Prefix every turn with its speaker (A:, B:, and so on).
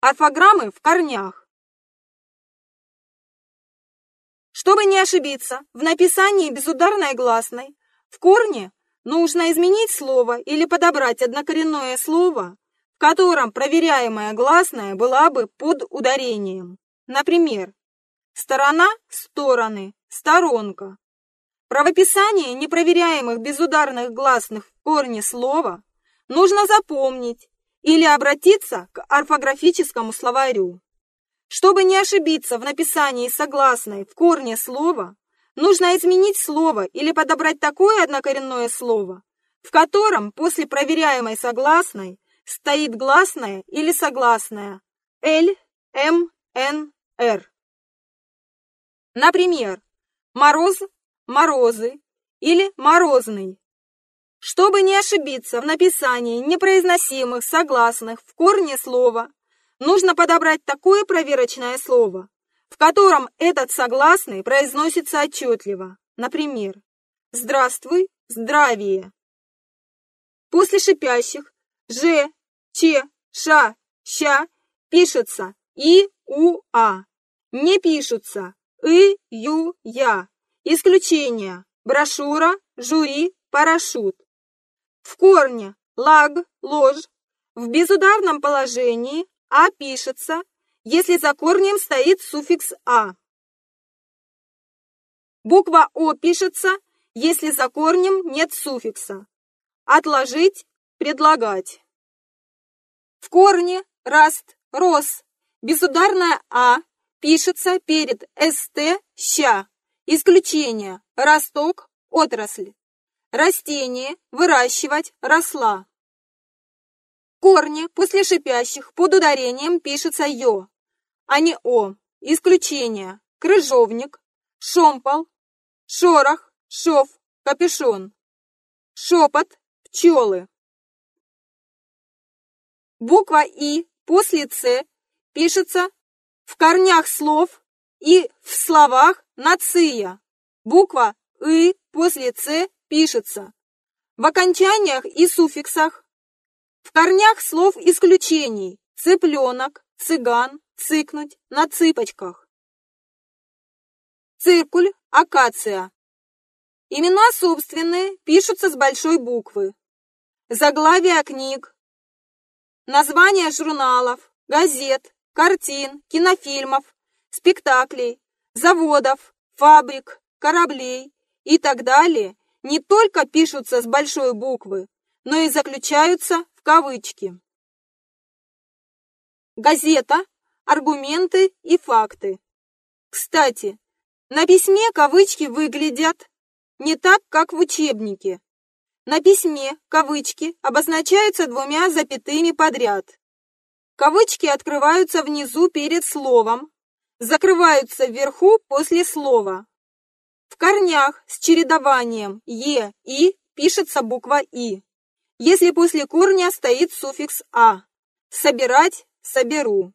A: Орфограммы в корнях. Чтобы не ошибиться в написании безударной гласной, в корне нужно изменить слово или подобрать однокоренное слово, в котором проверяемая гласная была бы под ударением. Например, сторона – стороны, сторонка. Правописание непроверяемых безударных гласных в корне слова нужно запомнить или обратиться к орфографическому словарю. Чтобы не ошибиться в написании согласной в корне слова, нужно изменить слово или подобрать такое однокоренное слово, в котором после проверяемой согласной стоит гласная или согласная Л, М, Н, Р. Например, мороз, морозы или морозный. Чтобы не ошибиться в написании непроизносимых согласных в корне слова, нужно подобрать такое проверочное слово, в котором этот согласный произносится отчетливо. Например, «Здравствуй, здравие». После шипящих «ж», «ч», «ша», «ща» пишется «и», «у», «а». Не пишутся «и», «ю», «я». Исключение брошюра, жюри, парашют. В корне лаг, ложь. В безударном положении а пишется, если за корнем стоит суффикс а. Буква О пишется, если за корнем нет суффикса. Отложить, предлагать. В корне раст, рос. Безударная А пишется перед СТ, ща. Исключение росток, отрасль. Растение выращивать росла. Корни после шипящих под ударением пишется «ё», а не «о». Исключение. Крыжовник, шомпол, шорох, шов, капюшон. Шепот, пчелы. Буква «и» после «ц» пишется в корнях слов и в словах «нация». Буква «и» после «ц» пишется в окончаниях и суффиксах, в корнях слов исключений цыпленок, цыган, цыкнуть, на цыпочках. Циркуль, акация. Имена собственные пишутся с большой буквы. Заглавия книг, названия журналов, газет, картин, кинофильмов, спектаклей, заводов, фабрик, кораблей и так далее не только пишутся с большой буквы, но и заключаются в кавычки. Газета, аргументы и факты. Кстати, на письме кавычки выглядят не так, как в учебнике. На письме кавычки обозначаются двумя запятыми подряд. Кавычки открываются внизу перед словом, закрываются вверху после слова. В корнях с чередованием «е» «и» пишется буква «и». Если после корня стоит суффикс «а». Собирать – соберу.